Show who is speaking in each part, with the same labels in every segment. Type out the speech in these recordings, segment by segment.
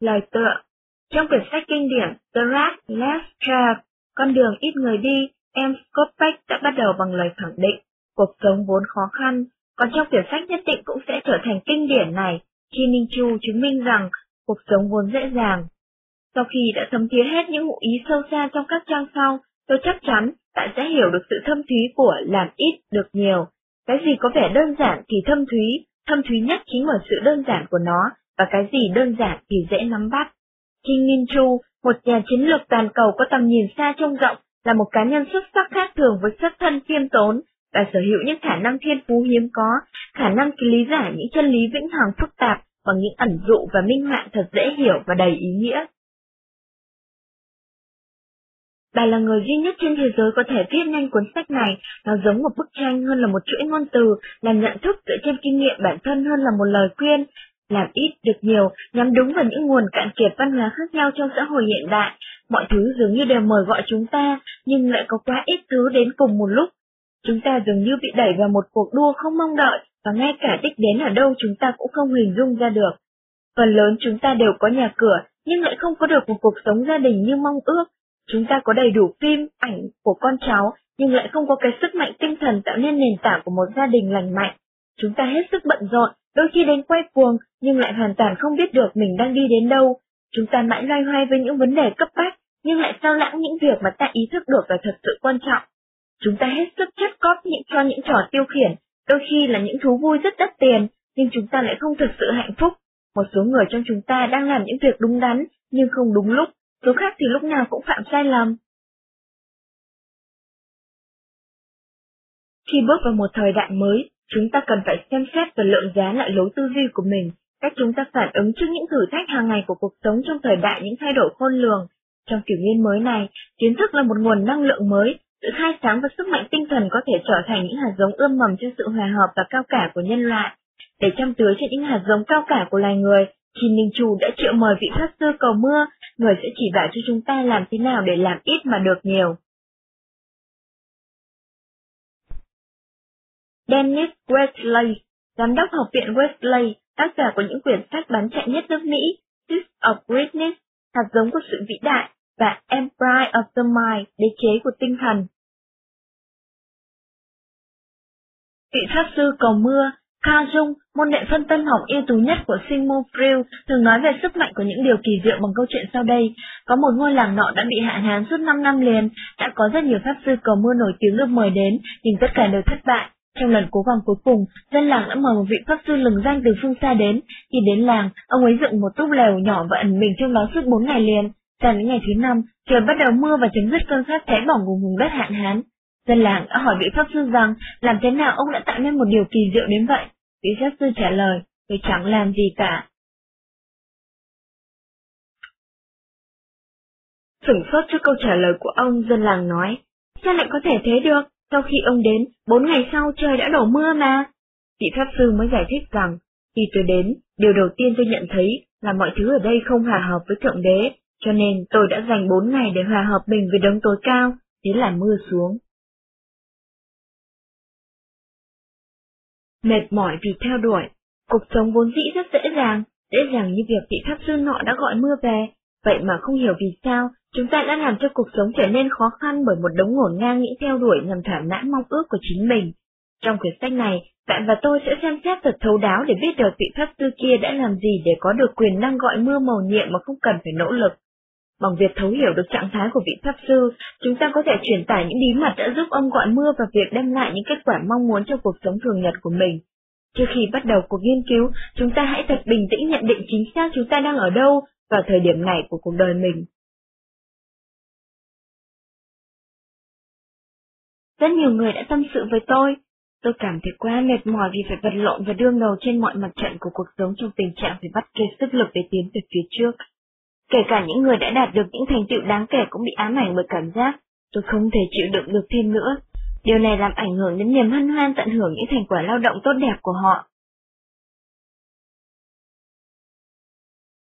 Speaker 1: Lời tựa Trong quyển sách kinh điển The Rat Last Track, Con đường ít người đi, em Scott Peck đã bắt đầu bằng lời khẳng định, cuộc sống vốn khó khăn, còn trong quyển sách nhất định cũng sẽ trở thành kinh điển này, khi Ninh Chu chứng minh rằng cuộc sống vốn dễ dàng. Sau khi đã thấm thía hết những ngụ ý sâu xa trong các trang sau, tôi chắc chắn bạn sẽ hiểu được sự thâm thúy của làm ít được nhiều. Cái gì có vẻ đơn giản thì thâm thúy, thâm thúy nhất chính ở sự đơn giản của nó, và cái gì đơn giản thì dễ nắm bắt. Kim Min Chu, một nhà chiến lược toàn cầu có tầm nhìn xa trông rộng, là một cá nhân xuất sắc khác thường với xuất thân khiêm tốn, và sở hữu những khả năng thiên phú hiếm có, khả năng lý giải những chân lý vĩnh hằng phức tạp bằng những ẩn dụ và minh họa thật dễ hiểu và đầy ý nghĩa. Bà là người duy nhất trên thế giới có thể viết nhanh cuốn sách này, nó giống một bức tranh hơn là một chuỗi ngôn từ, là nhận thức dựa trên kinh nghiệm bản thân hơn là một lời khuyên. Làm ít được nhiều, nhắm đúng vào những nguồn cạn kiệt văn hóa khác nhau trong xã hội hiện đại. Mọi thứ dường như đều mời gọi chúng ta, nhưng lại có quá ít thứ đến cùng một lúc. Chúng ta dường như bị đẩy vào một cuộc đua không mong đợi, và ngay cả đích đến ở đâu chúng ta cũng không hình dung ra được. Phần lớn chúng ta đều có nhà cửa, nhưng lại không có được một cuộc sống gia đình như mong ước. Chúng ta có đầy đủ phim, ảnh của con cháu, nhưng lại không có cái sức mạnh tinh thần tạo nên nền tảng của một gia đình lành mạnh. Chúng ta hết sức bận rộn, đôi khi đến quay cuồng, nhưng lại hoàn toàn không biết được mình đang đi đến đâu. Chúng ta mãi loay hoay với những vấn đề cấp bách, nhưng lại sao lãng những việc mà ta ý thức được là thật sự quan trọng. Chúng ta hết sức chất cóp những cho những trò tiêu khiển, đôi khi là những thú vui rất đắt tiền, nhưng chúng ta lại không thực sự hạnh phúc. Một số người trong chúng ta đang làm những việc đúng đắn, nhưng không đúng lúc, số khác thì lúc nào cũng phạm sai lầm. Khi bước vào một thời đại mới, chúng ta cần phải xem xét và lượng giá lại lối tư duy của mình, cách chúng ta phản ứng trước những thử thách hàng ngày của cuộc sống trong thời đại những thay đổi khôn lường. Trong kỷ nguyên mới này, kiến thức là một nguồn năng lượng mới, sự khai sáng và sức mạnh tinh thần có thể trở thành những hạt giống ươm mầm cho sự hòa hợp và cao cả của nhân loại. Để chăm tưới cho những hạt giống cao cả của loài người, thì Minh Chủ đã triệu mời vị pháp sư cầu mưa, người sẽ chỉ bảo cho chúng ta làm thế nào để làm ít mà được nhiều. Dennis Wesley, giám đốc học viện Wesley, tác giả của những quyển sách bán chạy nhất nước Mỹ, Six of Greatness, hạt giống của sự vĩ đại, và Empire of the Mind, đế chế của tinh thần. Vị pháp sư cầu mưa, Carl Jung, môn đệ phân tân học yêu tú nhất của Sigmund Freud, thường nói về sức mạnh của những điều kỳ diệu bằng câu chuyện sau đây. Có một ngôi làng nọ đã bị hạn hán suốt 5 năm liền, đã có rất nhiều pháp sư cầu mưa nổi tiếng được mời đến, nhưng tất cả đều thất bại. Trong lần cố gắng cuối cùng, dân làng đã mời một vị pháp sư lừng danh từ phương xa đến. Khi đến làng, ông ấy dựng một túp lều nhỏ và ẩn mình trong đó suốt 4 ngày liền. Sang đến ngày thứ năm, trời bắt đầu mưa và chấm dứt cơn khát cháy bỏng của vùng đất hạn hán. Dân làng đã hỏi vị pháp sư rằng, làm thế nào ông đã tạo nên một điều kỳ diệu đến vậy? Vị pháp sư trả lời, tôi chẳng làm gì cả. Sửng sốt trước câu trả lời của ông, dân làng nói, sao lại có thể thế được? Sau khi ông đến, bốn ngày sau trời đã đổ mưa mà. Vị pháp sư mới giải thích rằng, khi tôi đến, điều đầu tiên tôi nhận thấy là mọi thứ ở đây không hòa hợp với Thượng Đế, cho nên tôi đã dành bốn ngày để hòa hợp mình với đấng tối cao, thế là mưa xuống. Mệt mỏi vì theo đuổi, cuộc sống vốn dĩ rất dễ dàng, dễ dàng như việc vị pháp sư nọ đã gọi mưa về, vậy mà không hiểu vì sao chúng ta đã làm cho cuộc sống trở nên khó khăn bởi một đống ngổn ngang những theo đuổi nhằm thỏa mãn mong ước của chính mình. Trong quyển sách này, bạn và tôi sẽ xem xét thật thấu đáo để biết được vị pháp sư kia đã làm gì để có được quyền năng gọi mưa màu nhiệm mà không cần phải nỗ lực. Bằng việc thấu hiểu được trạng thái của vị pháp sư, chúng ta có thể truyền tải những bí mật đã giúp ông gọi mưa và việc đem lại những kết quả mong muốn cho cuộc sống thường nhật của mình. Trước khi bắt đầu cuộc nghiên cứu, chúng ta hãy thật bình tĩnh nhận định chính xác chúng ta đang ở đâu vào thời điểm này của cuộc đời mình. Rất nhiều người đã tâm sự với tôi. Tôi cảm thấy quá mệt mỏi vì phải vật lộn và đương đầu trên mọi mặt trận của cuộc sống trong tình trạng phải bắt kê sức lực để tiến về phía trước. Kể cả những người đã đạt được những thành tựu đáng kể cũng bị ám ảnh bởi cảm giác, tôi không thể chịu đựng được thêm nữa. Điều này làm ảnh hưởng đến niềm hân hoan tận hưởng những thành quả lao động tốt đẹp của họ.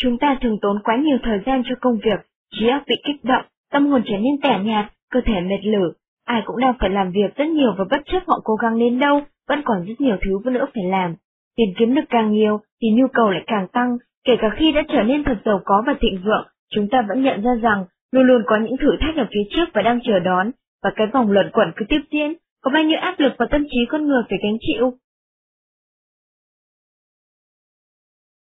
Speaker 1: Chúng ta thường tốn quá nhiều thời gian cho công việc, trí óc bị kích động, tâm hồn trở nên tẻ nhạt, cơ thể mệt lử. Ai cũng đang phải làm việc rất nhiều và bất chấp họ cố gắng đến đâu, vẫn còn rất nhiều thứ nữa phải làm. Tiền kiếm được càng nhiều thì nhu cầu lại càng tăng, Kể cả khi đã trở nên thật giàu có và thịnh vượng, chúng ta vẫn nhận ra rằng luôn luôn có những thử thách ở phía trước và đang chờ đón, và cái vòng luẩn quẩn cứ tiếp diễn, có bao nhiêu áp lực và tâm trí con người phải gánh chịu.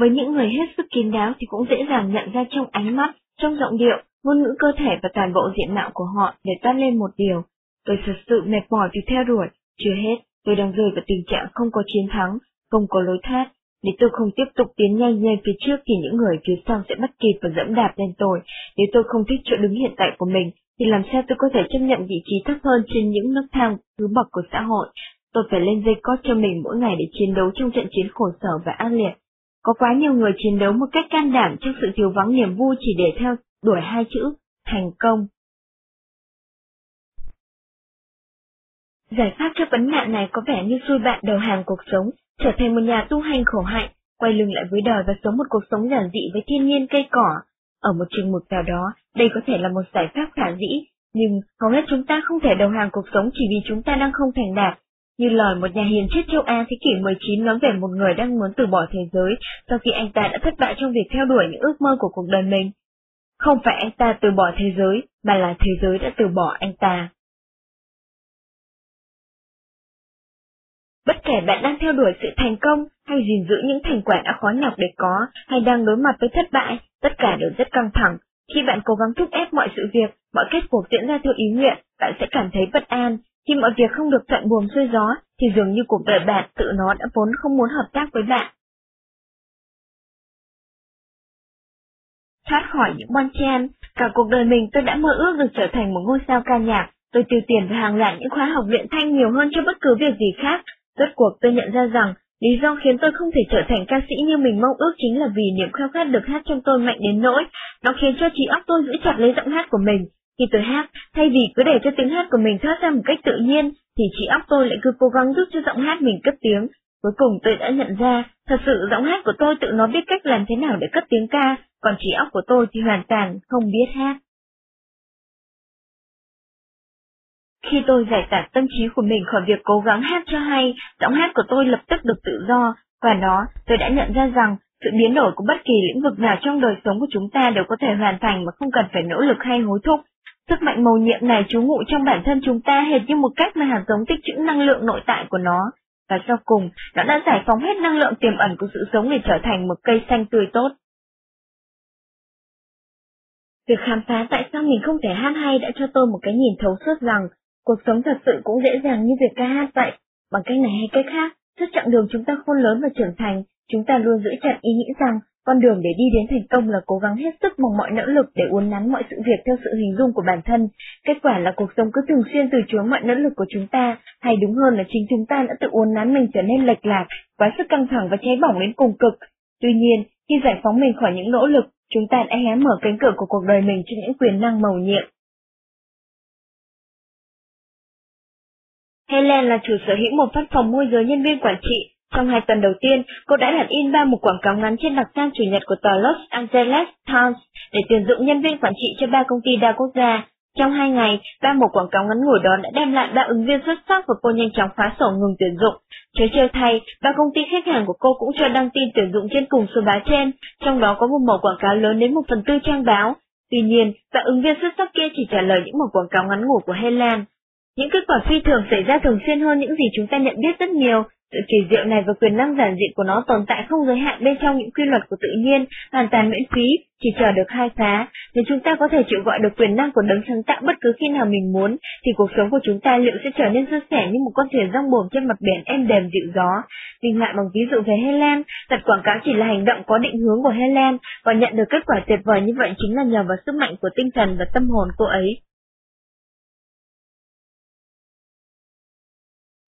Speaker 1: Với những người hết sức kín đáo thì cũng dễ dàng nhận ra trong ánh mắt, trong giọng điệu, ngôn ngữ cơ thể và toàn bộ diện mạo của họ để toát lên một điều. Tôi thật sự mệt mỏi vì theo đuổi, chưa hết, tôi đang rơi vào tình trạng không có chiến thắng, không có lối thoát. Nếu tôi không tiếp tục tiến nhanh lên phía trước thì những người phía sau sẽ bắt kịp và dẫm đạp lên tôi. Nếu tôi không thích chỗ đứng hiện tại của mình, thì làm sao tôi có thể chấp nhận vị trí thấp hơn trên những nấc thang thứ bậc của xã hội. Tôi phải lên dây cót cho mình mỗi ngày để chiến đấu trong trận chiến khổ sở và ác liệt. Có quá nhiều người chiến đấu một cách can đảm trong sự thiếu vắng niềm vui chỉ để theo đuổi hai chữ, thành công. Giải pháp cho vấn nạn này có vẻ như xui bạn đầu hàng cuộc sống, trở thành một nhà tu hành khổ hạnh, quay lưng lại với đời và sống một cuộc sống giản dị với thiên nhiên cây cỏ. Ở một chừng mực nào đó, đây có thể là một giải pháp khả dĩ, nhưng hầu hết chúng ta không thể đầu hàng cuộc sống chỉ vì chúng ta đang không thành đạt. Như lời một nhà hiền triết châu Á thế kỷ 19 nói về một người đang muốn từ bỏ thế giới sau khi anh ta đã thất bại trong việc theo đuổi những ước mơ của cuộc đời mình. Không phải anh ta từ bỏ thế giới, mà là thế giới đã từ bỏ anh ta. Bất kể bạn đang theo đuổi sự thành công hay gìn giữ những thành quả đã khó nhọc để có, hay đang đối mặt với thất bại, tất cả đều rất căng thẳng. Khi bạn cố gắng thúc ép mọi sự việc, mọi kết cuộc diễn ra theo ý nguyện, bạn sẽ cảm thấy bất an. Khi mọi việc không được thuận buồm xuôi gió, thì dường như cuộc đời bạn tự nó đã vốn không muốn hợp tác với bạn. Thoát khỏi những bon chen, cả cuộc đời mình tôi đã mơ ước được trở thành một ngôi sao ca nhạc, tôi tiêu tiền và hàng loạt những khóa học luyện thanh nhiều hơn cho bất cứ việc gì khác, Rốt cuộc tôi nhận ra rằng, lý do khiến tôi không thể trở thành ca sĩ như mình mong ước chính là vì niềm khao khát được hát trong tôi mạnh đến nỗi, nó khiến cho trí óc tôi giữ chặt lấy giọng hát của mình. Khi tôi hát, thay vì cứ để cho tiếng hát của mình thoát ra một cách tự nhiên, thì trí óc tôi lại cứ cố gắng giúp cho giọng hát mình cất tiếng. Cuối cùng tôi đã nhận ra, thật sự giọng hát của tôi tự nó biết cách làm thế nào để cất tiếng ca, còn trí óc của tôi thì hoàn toàn không biết hát. Khi tôi giải tỏa tâm trí của mình khỏi việc cố gắng hát cho hay, giọng hát của tôi lập tức được tự do, và đó tôi đã nhận ra rằng sự biến đổi của bất kỳ lĩnh vực nào trong đời sống của chúng ta đều có thể hoàn thành mà không cần phải nỗ lực hay hối thúc. Sức mạnh màu nhiệm này trú ngụ trong bản thân chúng ta hệt như một cách mà hạt giống tích trữ năng lượng nội tại của nó, và sau cùng, nó đã giải phóng hết năng lượng tiềm ẩn của sự sống để trở thành một cây xanh tươi tốt. Việc khám phá tại sao mình không thể hát hay đã cho tôi một cái nhìn thấu suốt rằng Cuộc sống thật sự cũng dễ dàng như việc ca hát vậy, bằng cách này hay cách khác, suốt chặng đường chúng ta khôn lớn và trưởng thành, chúng ta luôn giữ chặt ý nghĩ rằng con đường để đi đến thành công là cố gắng hết sức bằng mọi nỗ lực để uốn nắn mọi sự việc theo sự hình dung của bản thân. Kết quả là cuộc sống cứ thường xuyên từ chối mọi nỗ lực của chúng ta, hay đúng hơn là chính chúng ta đã tự uốn nắn mình trở nên lệch lạc, quá sức căng thẳng và cháy bỏng đến cùng cực. Tuy nhiên, khi giải phóng mình khỏi những nỗ lực, chúng ta đã hé mở cánh cửa của cuộc đời mình cho những quyền năng màu nhiệm. Helen là chủ sở hữu một văn phòng môi giới nhân viên quản trị. Trong hai tuần đầu tiên, cô đã đặt in ba một quảng cáo ngắn trên đặc trang chủ nhật của tờ Los Angeles Times để tuyển dụng nhân viên quản trị cho ba công ty đa quốc gia. Trong hai ngày, ba một quảng cáo ngắn ngủi đó đã đem lại ba ứng viên xuất sắc và cô nhanh chóng phá sổ ngừng tuyển dụng. Chớ chơi thay, ba công ty khách hàng của cô cũng cho đăng tin tuyển dụng trên cùng số báo trên, trong đó có một mẫu quảng cáo lớn đến một phần tư trang báo. Tuy nhiên, ba ứng viên xuất sắc kia chỉ trả lời những mẫu quảng cáo ngắn ngủi của Helen. Những kết quả phi thường xảy ra thường xuyên hơn những gì chúng ta nhận biết rất nhiều. Sự kỳ diệu này và quyền năng giản dị của nó tồn tại không giới hạn bên trong những quy luật của tự nhiên, hoàn toàn miễn phí, chỉ chờ được khai phá. Nếu chúng ta có thể chịu gọi được quyền năng của đấng sáng tạo bất cứ khi nào mình muốn, thì cuộc sống của chúng ta liệu sẽ trở nên suôn sẻ như một con thuyền rong buồm trên mặt biển êm đềm dịu gió. Minh họa bằng ví dụ về Helen, đặt quảng cáo chỉ là hành động có định hướng của Helen, và nhận được kết quả tuyệt vời như vậy chính là nhờ vào sức mạnh của tinh thần và tâm hồn cô ấy.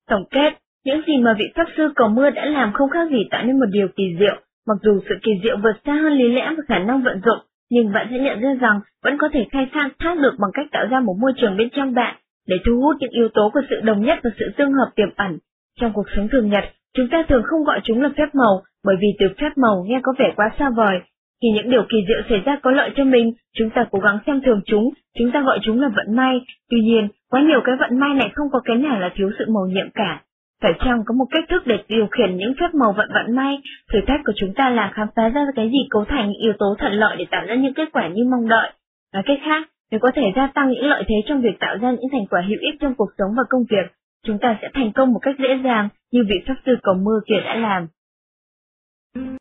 Speaker 1: Tổng kết, những gì mà vị pháp sư cầu mưa đã làm không khác gì tạo nên một điều kỳ diệu, mặc dù sự kỳ diệu vượt xa hơn lý lẽ và khả năng vận dụng, nhưng bạn sẽ nhận ra rằng vẫn có thể khai thác thác được bằng cách tạo ra một môi trường bên trong bạn để thu hút những yếu tố của sự đồng nhất và sự tương hợp tiềm ẩn. Trong cuộc sống thường nhật, chúng ta thường không gọi chúng là phép màu, bởi vì từ phép màu nghe có vẻ quá xa vời. Khi những điều kỳ diệu xảy ra có lợi cho mình, chúng ta cố gắng xem thường chúng, chúng ta gọi chúng là vận may. Tuy nhiên, Quá nhiều cái vận may này không có cái nào là thiếu sự màu nhiệm cả. Phải chăng có một cách thức để điều khiển những phép màu vận vận may? Thử thách của chúng ta là khám phá ra cái gì cấu thành những yếu tố thuận lợi để tạo ra những kết quả như mong đợi. Nói cách khác, nếu có thể gia tăng những lợi thế trong việc tạo ra những thành quả hữu ích trong cuộc sống và công việc, chúng ta sẽ thành công một cách dễ dàng như vị pháp sư cầu mưa kia đã làm.